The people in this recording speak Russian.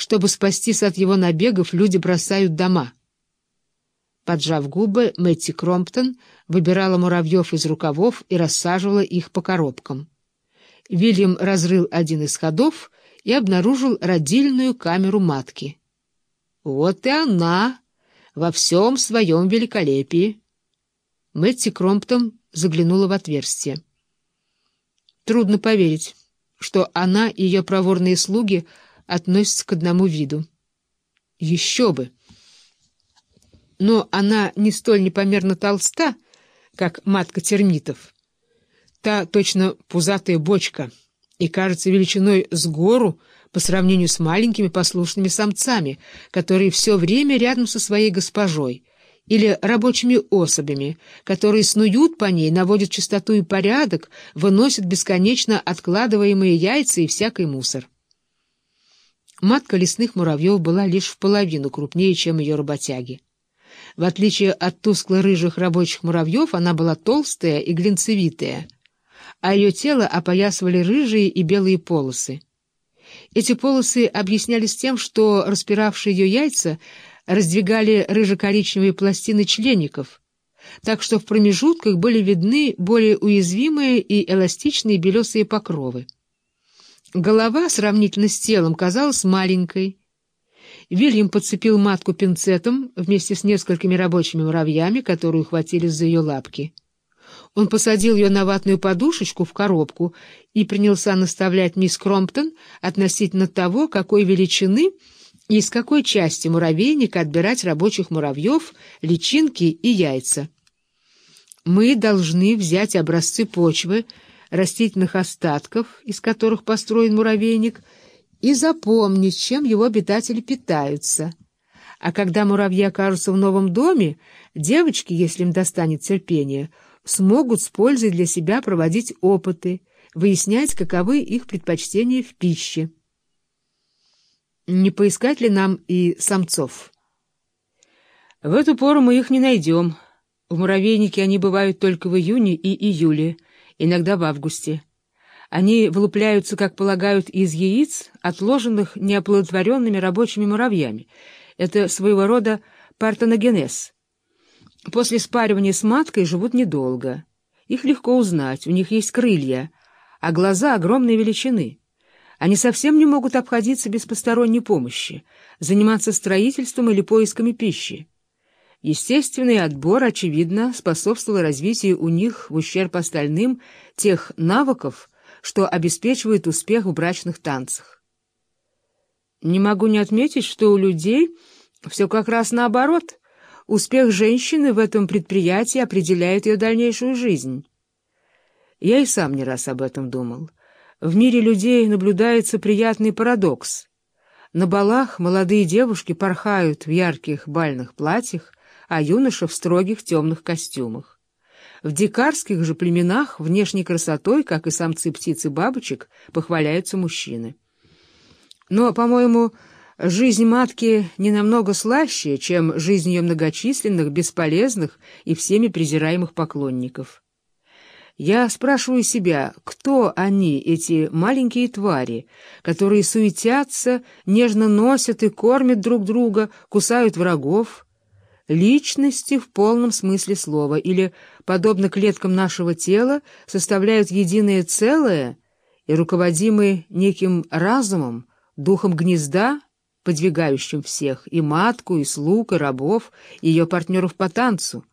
Чтобы спастись от его набегов, люди бросают дома. Поджав губы, Мэтти Кромптон выбирала муравьев из рукавов и рассаживала их по коробкам. Вильям разрыл один из ходов и обнаружил родильную камеру матки. «Вот и она! Во всем своем великолепии!» Мэтти Кромптон заглянула в отверстие. Трудно поверить, что она и ее проворные слуги относятся к одному виду. Еще бы! Но она не столь непомерно толста, как матка термитов. Та точно пузатая бочка и кажется величиной с гору по сравнению с маленькими послушными самцами, которые все время рядом со своей госпожой, или рабочими особями, которые снуют по ней, наводят чистоту и порядок, выносят бесконечно откладываемые яйца и всякий мусор. Матка лесных муравьев была лишь в половину крупнее, чем ее работяги. В отличие от тускло-рыжих рабочих муравьев, она была толстая и глинцевитая, а ее тело опоясывали рыжие и белые полосы. Эти полосы объяснялись тем, что распиравшие ее яйца раздвигали рыжо-коричневые пластины членников, так что в промежутках были видны более уязвимые и эластичные белесые покровы. Голова, сравнительно с телом, казалась маленькой. Вильям подцепил матку пинцетом вместе с несколькими рабочими муравьями, которые ухватились за ее лапки. Он посадил ее на ватную подушечку в коробку и принялся наставлять мисс Кромптон относительно того, какой величины и из какой части муравейника отбирать рабочих муравьев, личинки и яйца. Мы должны взять образцы почвы, растительных остатков, из которых построен муравейник, и запомнить, чем его обитатели питаются. А когда муравьи окажутся в новом доме, девочки, если им достанет терпения, смогут с пользой для себя проводить опыты, выяснять, каковы их предпочтения в пище. Не поискать ли нам и самцов? В эту пору мы их не найдем. В муравейнике они бывают только в июне и июле, иногда в августе. Они вылупляются, как полагают, из яиц, отложенных неоплодотворенными рабочими муравьями. Это своего рода партеногенез. После спаривания с маткой живут недолго. Их легко узнать, у них есть крылья, а глаза огромной величины. Они совсем не могут обходиться без посторонней помощи, заниматься строительством или поисками пищи. Естественный отбор, очевидно, способствовал развитию у них в ущерб остальным тех навыков, что обеспечивает успех в брачных танцах. Не могу не отметить, что у людей все как раз наоборот. Успех женщины в этом предприятии определяет ее дальнейшую жизнь. Я и сам не раз об этом думал. В мире людей наблюдается приятный парадокс. На балах молодые девушки порхают в ярких бальных платьях, а юноши в строгих темных костюмах. В дикарских же племенах внешней красотой, как и самцы птиц и бабочек, похваляются мужчины. Но, по-моему, жизнь матки не намного слаще, чем жизнь ее многочисленных, бесполезных и всеми презираемых поклонников. Я спрашиваю себя, кто они, эти маленькие твари, которые суетятся, нежно носят и кормят друг друга, кусают врагов? Личности в полном смысле слова или, подобно клеткам нашего тела, составляют единое целое и руководимы неким разумом, духом гнезда, подвигающим всех, и матку, и слуг, и рабов, и ее партнеров по танцу.